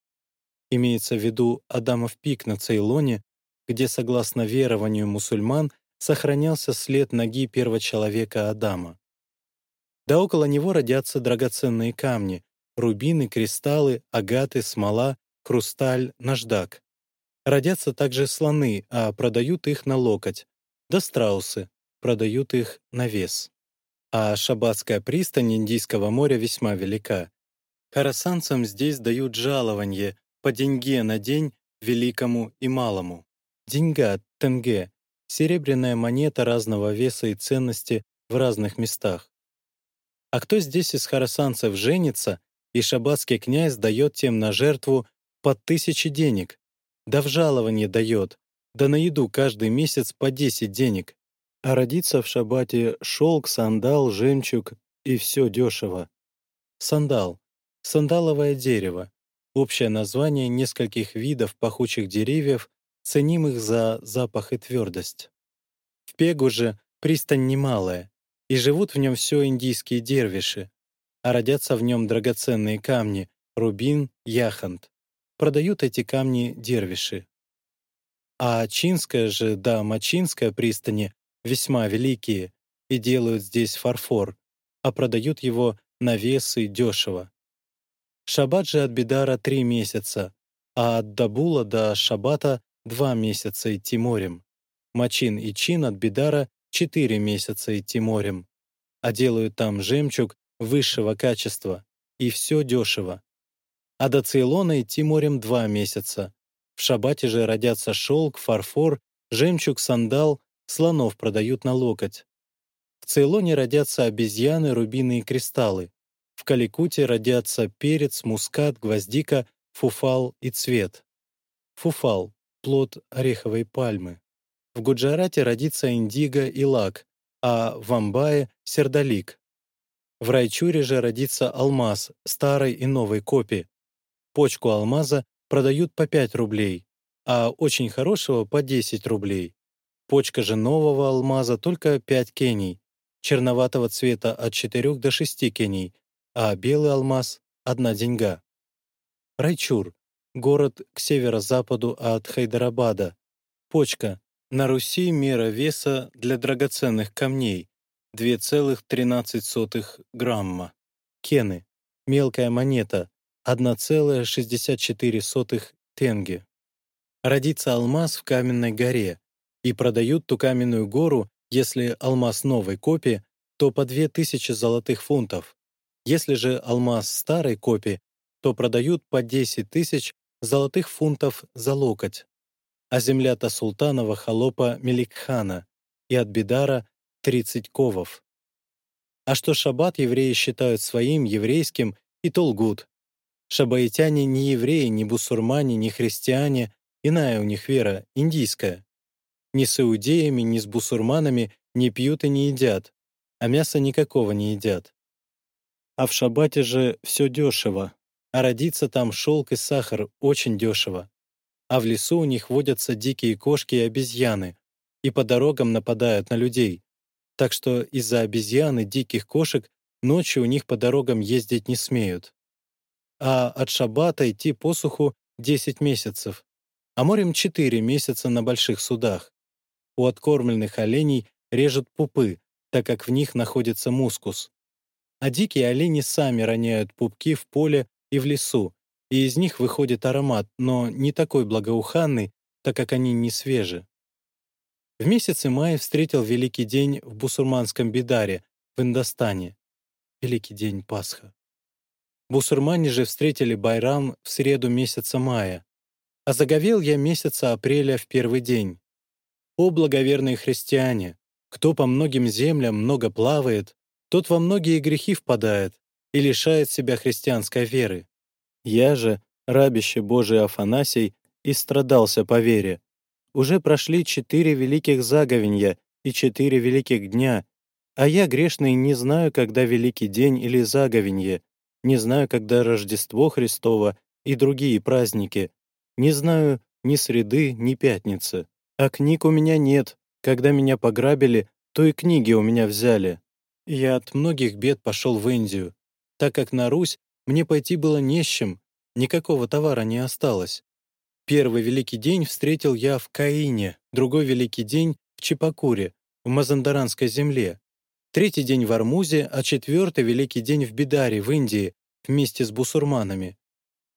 Имеется в виду Адамов пик на Цейлоне, где, согласно верованию мусульман, сохранялся след ноги первого человека Адама. Да около него родятся драгоценные камни, рубины, кристаллы, агаты, смола, хрусталь, наждак. Родятся также слоны, а продают их на локоть, да страусы, продают их на вес. А Шабатская пристань Индийского моря весьма велика. Харасанцам здесь дают жалование по деньге на день великому и малому. Деньга, тенге, серебряная монета разного веса и ценности в разных местах. А кто здесь из харасанцев женится, и шабатский князь дает тем на жертву по тысяче денег, да в жалование дает, да на еду каждый месяц по 10 денег. А родится в шабате шелк, сандал, жемчуг и все дешево. Сандал Сандаловое дерево — общее название нескольких видов пахучих деревьев, ценимых за запах и твердость. В Пегу же пристань немалая, и живут в нем все индийские дервиши, а родятся в нем драгоценные камни — рубин, яхонт. Продают эти камни дервиши. А Чинская же да Мачинская пристани весьма великие и делают здесь фарфор, а продают его на вес и дешево. Шаббат же от Бедара три месяца, а от Дабула до Шаббата два месяца идти морем. Мачин и Чин от Бедара четыре месяца идти морем. А делают там жемчуг высшего качества, и все дешево. А до Цейлона идти морем два месяца. В Шаббате же родятся шелк, фарфор, жемчуг, сандал, слонов продают на локоть. В Цейлоне родятся обезьяны, рубины и кристаллы. В Каликуте родятся перец, мускат, гвоздика, фуфал и цвет. Фуфал — плод ореховой пальмы. В Гуджарате родится индиго и лак, а в Амбае — сердолик. В Райчуре же родится алмаз старой и новой копии. Почку алмаза продают по 5 рублей, а очень хорошего — по 10 рублей. Почка же нового алмаза только 5 кений. черноватого цвета от 4 до 6 кеней, а белый алмаз — одна деньга. Райчур — город к северо-западу от Хайдарабада. Почка — на Руси мера веса для драгоценных камней — 2,13 грамма. Кены — мелкая монета — 1,64 тенге. Родится алмаз в каменной горе, и продают ту каменную гору, если алмаз новой копии, то по 2000 золотых фунтов. Если же алмаз старой копии, то продают по 10 тысяч золотых фунтов за локоть. А земля-то султанова холопа Меликхана и от Бедара 30 ковов. А что шаббат евреи считают своим, еврейским, и то лгут. Шабаитяне не евреи, не бусурмане, не христиане, иная у них вера, индийская. Ни с иудеями, ни с бусурманами не пьют и не едят, а мяса никакого не едят. А в шаббате же все дешево, а родиться там шелк и сахар очень дешево. А в лесу у них водятся дикие кошки и обезьяны, и по дорогам нападают на людей. Так что из-за обезьян и диких кошек ночью у них по дорогам ездить не смеют. А от шаббата идти по суху 10 месяцев, а морем 4 месяца на больших судах. У откормленных оленей режут пупы, так как в них находится мускус. А дикие олени сами роняют пупки в поле и в лесу, и из них выходит аромат, но не такой благоуханный, так как они не свежи. В месяце мая встретил Великий день в бусурманском Бидаре, в Индостане. Великий день Пасха. Бусурмане же встретили Байрам в среду месяца мая, а заговел я месяца апреля в первый день. О, благоверные христиане! Кто по многим землям много плавает, тот во многие грехи впадает, и лишает себя христианской веры. Я же, рабище Божий Афанасий, и страдался по вере. Уже прошли четыре великих заговенья и четыре великих дня, а я, грешный, не знаю, когда великий день или заговенье, не знаю, когда Рождество Христово и другие праздники, не знаю ни среды, ни пятницы. А книг у меня нет. Когда меня пограбили, то и книги у меня взяли. Я от многих бед пошел в Индию, так как на Русь мне пойти было не с чем, никакого товара не осталось. Первый великий день встретил я в Каине, другой великий день в Чепакуре, в Мазандаранской земле, третий день в Армузе, а четвертый великий день в Бидаре, в Индии, вместе с бусурманами.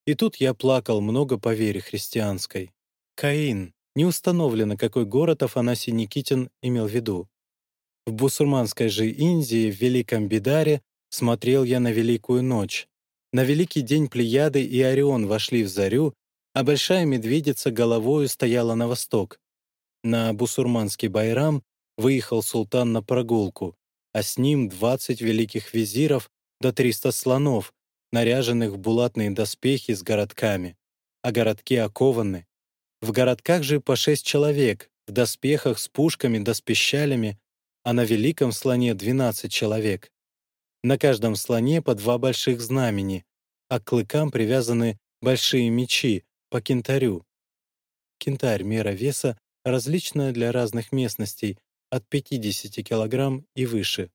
И тут я плакал много по вере христианской. Каин. Не установлено, какой город Афанасий Никитин имел в виду. В бусурманской же Индии, в Великом Бидаре, Смотрел я на Великую ночь. На Великий день Плеяды и Орион вошли в зарю, а Большая Медведица головою стояла на восток. На бусурманский Байрам выехал султан на прогулку, а с ним 20 великих визиров до 300 слонов, наряженных в булатные доспехи с городками, а городки окованы. В городках же по шесть человек, в доспехах с пушками да с пищалями, а на великом слоне 12 человек. На каждом слоне по два больших знамени, а к клыкам привязаны большие мечи по кентарю. Кентарь — мера веса, различная для разных местностей, от 50 кг и выше.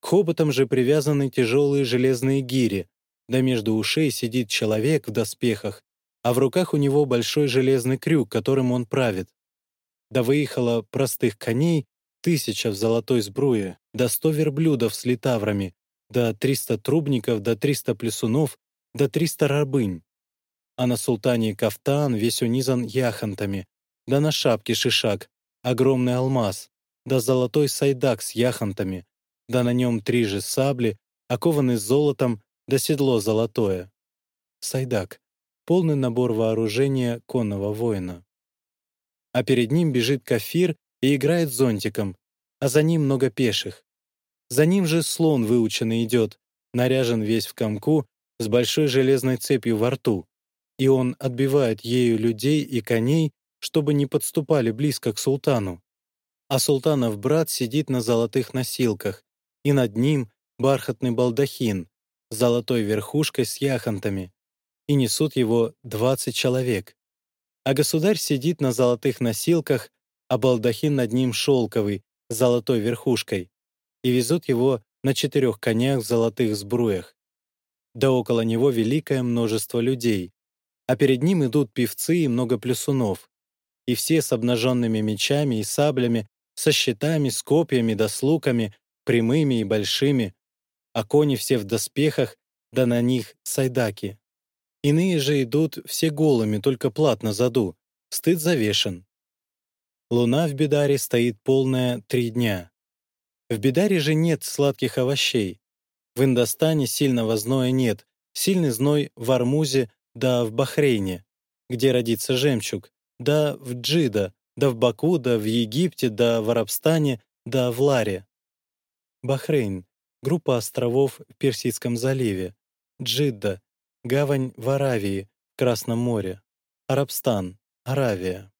К хоботам же привязаны тяжелые железные гири, да между ушей сидит человек в доспехах, а в руках у него большой железный крюк, которым он правит. Да выехало простых коней тысяча в золотой сбруе, до сто верблюдов с литаврами, до триста трубников, до триста плесунов, до триста рабынь. А на султане кафтан весь унизан яхонтами, да на шапке шишак, огромный алмаз, да золотой сайдак с яхонтами, да на нем три же сабли, окованный золотом, да седло золотое. Сайдак — полный набор вооружения конного воина. А перед ним бежит кафир и играет зонтиком, а за ним много пеших. За ним же слон выученный идет, наряжен весь в комку, с большой железной цепью во рту, и он отбивает ею людей и коней, чтобы не подступали близко к султану. А султанов брат сидит на золотых носилках, и над ним бархатный балдахин с золотой верхушкой с яхонтами, и несут его двадцать человек. А государь сидит на золотых носилках а балдахин над ним шелковый, с золотой верхушкой. и везут его на четырех конях в золотых сбруях. Да около него великое множество людей, а перед ним идут певцы и много плюсунов, и все с обнаженными мечами и саблями, со щитами, с копьями да с луками, прямыми и большими, а кони все в доспехах, да на них сайдаки. Иные же идут все голыми, только плат на заду, стыд завешен. Луна в Бедаре стоит полная три дня. В Бедаре же нет сладких овощей. В Индостане сильного зноя нет, сильный зной в Армузе да в Бахрейне, где родится жемчуг, да в Джида, да в Баку, да в Египте, да в Арабстане, да в Ларе. Бахрейн — группа островов в Персидском заливе. Джидда — гавань в Аравии, Красном море. Арабстан, Аравия.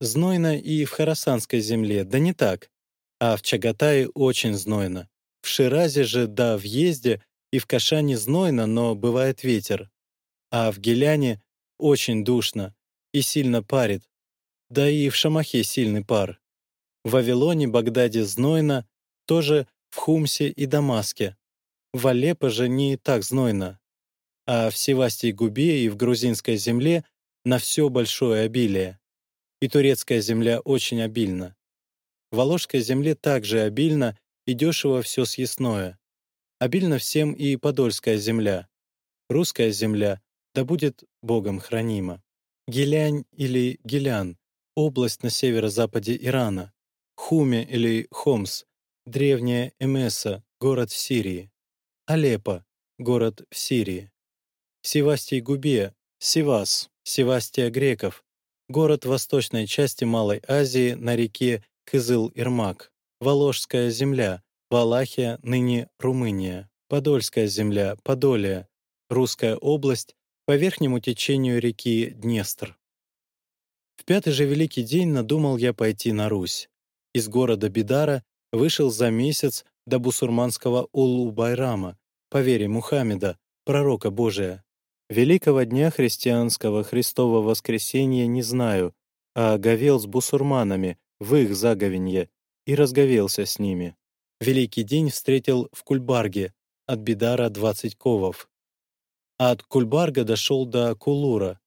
Знойно и в Харасанской земле, да не так. А в Чагатае очень знойно. В Ширазе же, да, в Езде и в Кашане знойно, но бывает ветер. А в Геляне очень душно и сильно парит. Да и в Шамахе сильный пар. В Вавилоне, Багдаде знойно, тоже в Хумсе и Дамаске. В Алеппо же не так знойно. А в Севастии Губе и в грузинской земле на все большое обилие. И турецкая земля очень обильна. В Воложской земле также обильно и дешево все съестное. Обильно всем и Подольская земля. Русская земля, да будет Богом хранима. Гелянь или Гелян — область на северо-западе Ирана. Хуме или Хомс — древняя Эмеса, город в Сирии. Алеппо — город в Сирии. Севастий Губе — Севас, Севастия греков, город восточной части Малой Азии на реке Кызыл-Ирмак. Воложская земля, Валахия, ныне Румыния. Подольская земля, Подолия, Русская область, по верхнему течению реки Днестр. В пятый же великий день надумал я пойти на Русь. Из города Бидара вышел за месяц до бусурманского Улу-Байрама, по вере Мухаммеда, пророка Божия. Великого дня христианского Христова воскресения не знаю, а говел с бусурманами в их заговенье и разговелся с ними. Великий день встретил в Кульбарге, от Бидара двадцать ковов а от Кульбарга дошел до Кулура,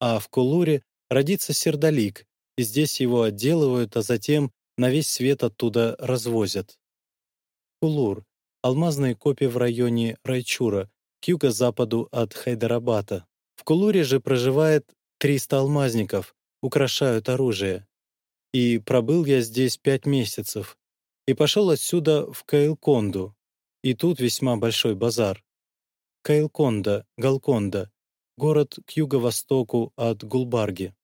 а в Кулуре родится сердолик, и здесь его отделывают, а затем на весь свет оттуда развозят. Кулур — алмазные копии в районе Райчура, к юго-западу от Хайдарабата. В Кулуре же проживает 300 алмазников, украшают оружие. И пробыл я здесь пять месяцев, и пошел отсюда в Каилконду, и тут весьма большой базар. Кайлконда, Галконда, город к юго-востоку от Гулбарги.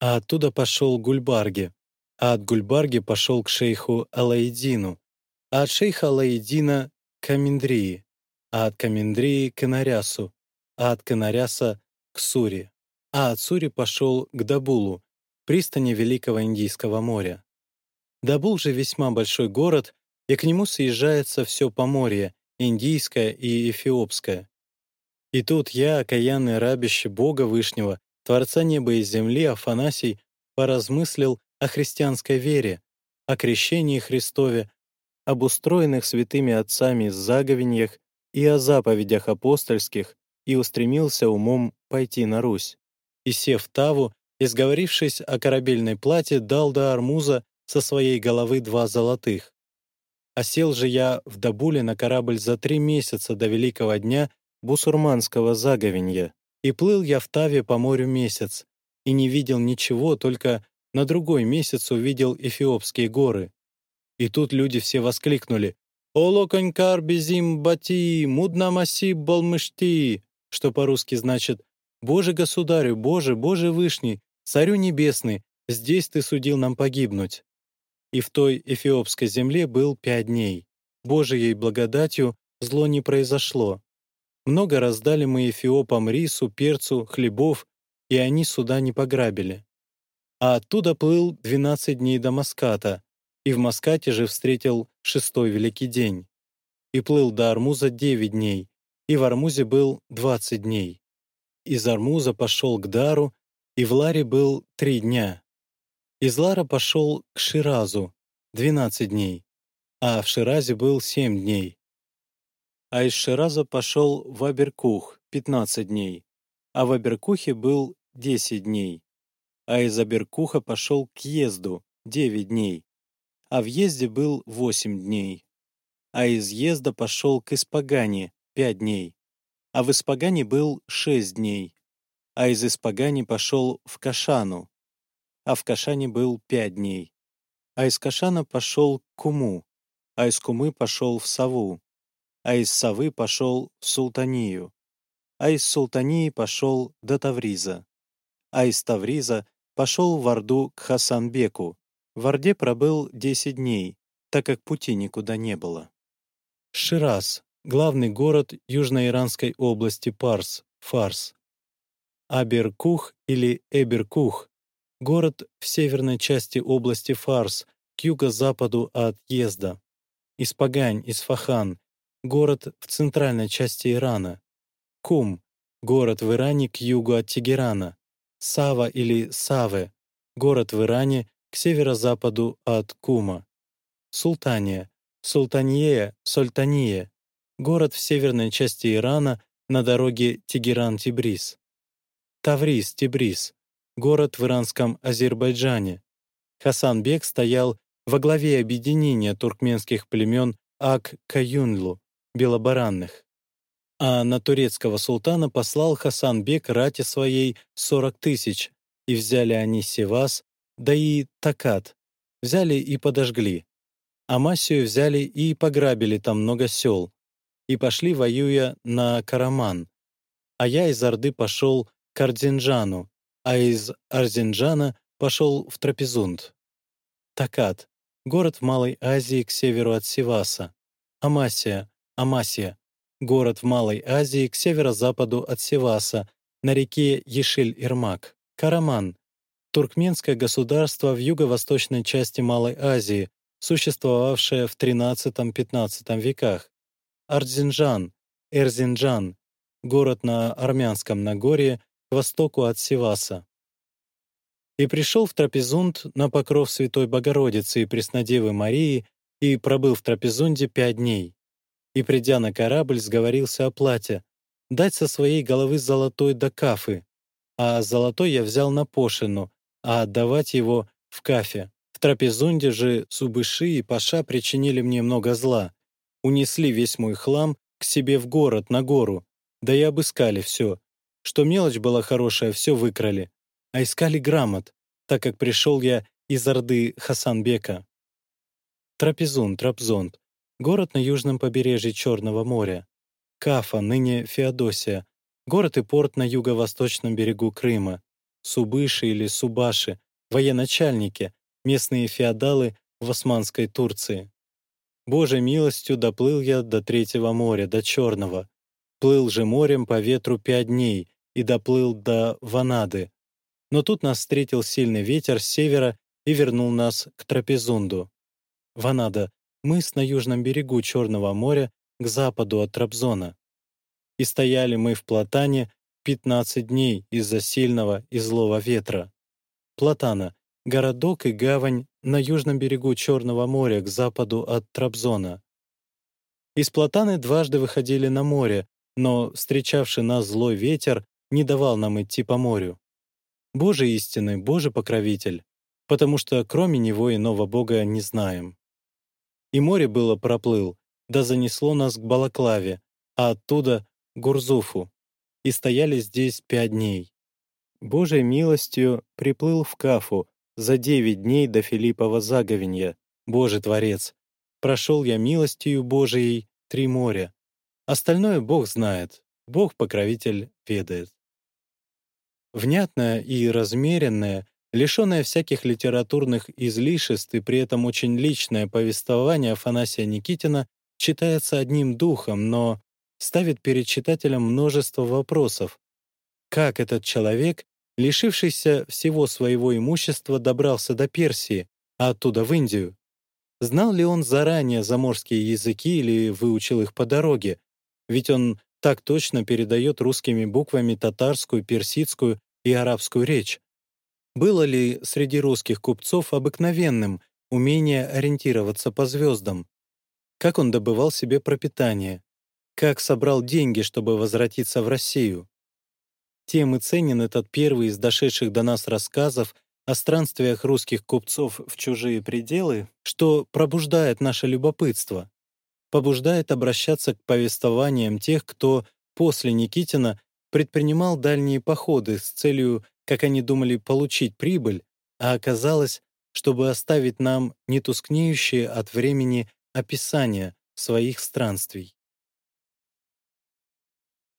А оттуда пошел Гульбарги, а от Гульбарги пошел к шейху Алаидину, а от шейха Алаидина — к Аминдрии, а от Каминдрии — к Инарясу, а от Канаряса — к Сури, а от Сури пошел к Дабулу, пристани Великого Индийского моря. Дабул же весьма большой город, и к нему съезжается все Поморье, индийская и эфиопская. И тут я, окаянный рабище Бога Вышнего, Творца неба и земли, Афанасий, поразмыслил о христианской вере, о крещении Христове, об устроенных святыми отцами заговеньях и о заповедях апостольских, и устремился умом пойти на Русь. И сев Таву, изговорившись о корабельной плате, дал до Армуза со своей головы два золотых. Осел же я в Дабуле на корабль за три месяца до Великого дня бусурманского заговенья, и плыл я в Таве по морю месяц, и не видел ничего, только на другой месяц увидел Эфиопские горы. И тут люди все воскликнули «Олоконькар безим бати, муднамаси балмышти», что по-русски значит «Боже государю, Боже, Боже вышний, царю небесный, здесь ты судил нам погибнуть» и в той эфиопской земле был пять дней. Божией благодатью зло не произошло. Много раздали мы эфиопам рису, перцу, хлебов, и они суда не пограбили. А оттуда плыл двенадцать дней до Маската, и в Маскате же встретил шестой великий день. И плыл до Армуза девять дней, и в Армузе был двадцать дней. Из Армуза пошел к Дару, и в Ларе был три дня. Из Лара пошел к Ширазу, 12 дней, а в Ширазе был семь дней. А из Шираза пошел в Аберкух пятнадцать дней, а в Аберкухе был десять дней. А из Аберкуха пошел к Езду девять дней, а в Езде был восемь дней. А из Езда пошел к Испагане пять дней, а в Испагане был шесть дней. А из Испагани пошел в Кашану, а в Кашане был пять дней. А из Кашана пошел к Куму, а из Кумы пошел в Саву, а из Савы пошел в Султанию, а из Султании пошел до Тавриза, а из Тавриза пошел в Орду к Хасанбеку. В Орде пробыл десять дней, так как пути никуда не было. Шираз — главный город южноиранской области Парс, Фарс. Аберкух или Эберкух — город в северной части области Фарс, к юго-западу от Езда. Испагань, Исфахан — город в центральной части Ирана. Кум — город в Иране к югу от Тегерана. Сава или Саве — город в Иране к северо-западу от Кума. Султания, Султанье, Султание — город в северной части Ирана на дороге Тегеран-Тибриз. Тавриз, Тибриз — город в иранском Азербайджане. Хасанбек стоял во главе объединения туркменских племен Ак-Каюнлу, белобаранных а на турецкого султана послал Хасан-бек рати своей сорок тысяч, и взяли они Севас, да и Такат, взяли и подожгли. Амасию взяли и пограбили там много сел, и пошли, воюя, на Караман. А я из Орды пошел к Ардзинджану, а из Арзинджана пошел в Трапезунд. Такат — город в Малой Азии к северу от Севаса. Амасия, Амасия город в Малой Азии к северо-западу от Севаса, на реке Ешиль-Ирмак, Караман, туркменское государство в юго-восточной части Малой Азии, существовавшее в XIII-XV веках, Ардзинджан, Эрзинджан, город на Армянском Нагорье к востоку от Севаса. И пришел в Трапезунд на покров Святой Богородицы и Преснодевы Марии и пробыл в Трапезунде пять дней и, придя на корабль, сговорился о плате, дать со своей головы золотой до кафы, а золотой я взял на пошину, а отдавать его в кафе. В трапезунде же Субыши и Паша причинили мне много зла, унесли весь мой хлам к себе в город, на гору, да и обыскали все. Что мелочь была хорошая, все выкрали, а искали грамот, так как пришел я из Орды Хасанбека. Трапезун, Трапзонд, город на южном побережье Черного моря, Кафа, ныне Феодосия, город и порт на юго-восточном берегу Крыма, Субыши или Субаши, военачальники, местные феодалы в Османской Турции. Божьей милостью доплыл я до Третьего моря, до Черного. Плыл же морем по ветру пять дней и доплыл до Ванады. Но тут нас встретил сильный ветер с севера и вернул нас к Трапезунду. Ванада мыс на южном берегу Черного моря к западу от Трабзона. И стояли мы в Платане 15 дней из-за сильного и злого ветра. Платана — городок и гавань на южном берегу Черного моря к западу от Трабзона. Из Платаны дважды выходили на море, но встречавший нас злой ветер не давал нам идти по морю. Божий истинный, Божий покровитель, потому что кроме Него иного Бога не знаем. И море было проплыл, да занесло нас к Балаклаве, а оттуда — Гурзуфу. И стояли здесь пять дней. Божьей милостью приплыл в Кафу за девять дней до Филиппова заговенья, Божий Творец. Прошел я милостью Божией три моря. Остальное Бог знает, Бог-покровитель ведает. Внятное и размеренное Лишенное всяких литературных излишеств и при этом очень личное повествование Афанасия Никитина читается одним духом, но ставит перед читателем множество вопросов. Как этот человек, лишившийся всего своего имущества, добрался до Персии, а оттуда в Индию? Знал ли он заранее заморские языки или выучил их по дороге? Ведь он так точно передает русскими буквами татарскую, персидскую и арабскую речь. Было ли среди русских купцов обыкновенным умение ориентироваться по звездам? как он добывал себе пропитание, как собрал деньги, чтобы возвратиться в Россию. Тем и ценен этот первый из дошедших до нас рассказов о странствиях русских купцов в чужие пределы, что пробуждает наше любопытство, побуждает обращаться к повествованиям тех, кто после Никитина предпринимал дальние походы с целью, как они думали, получить прибыль, а оказалось, чтобы оставить нам нетускнеющие от времени описания своих странствий.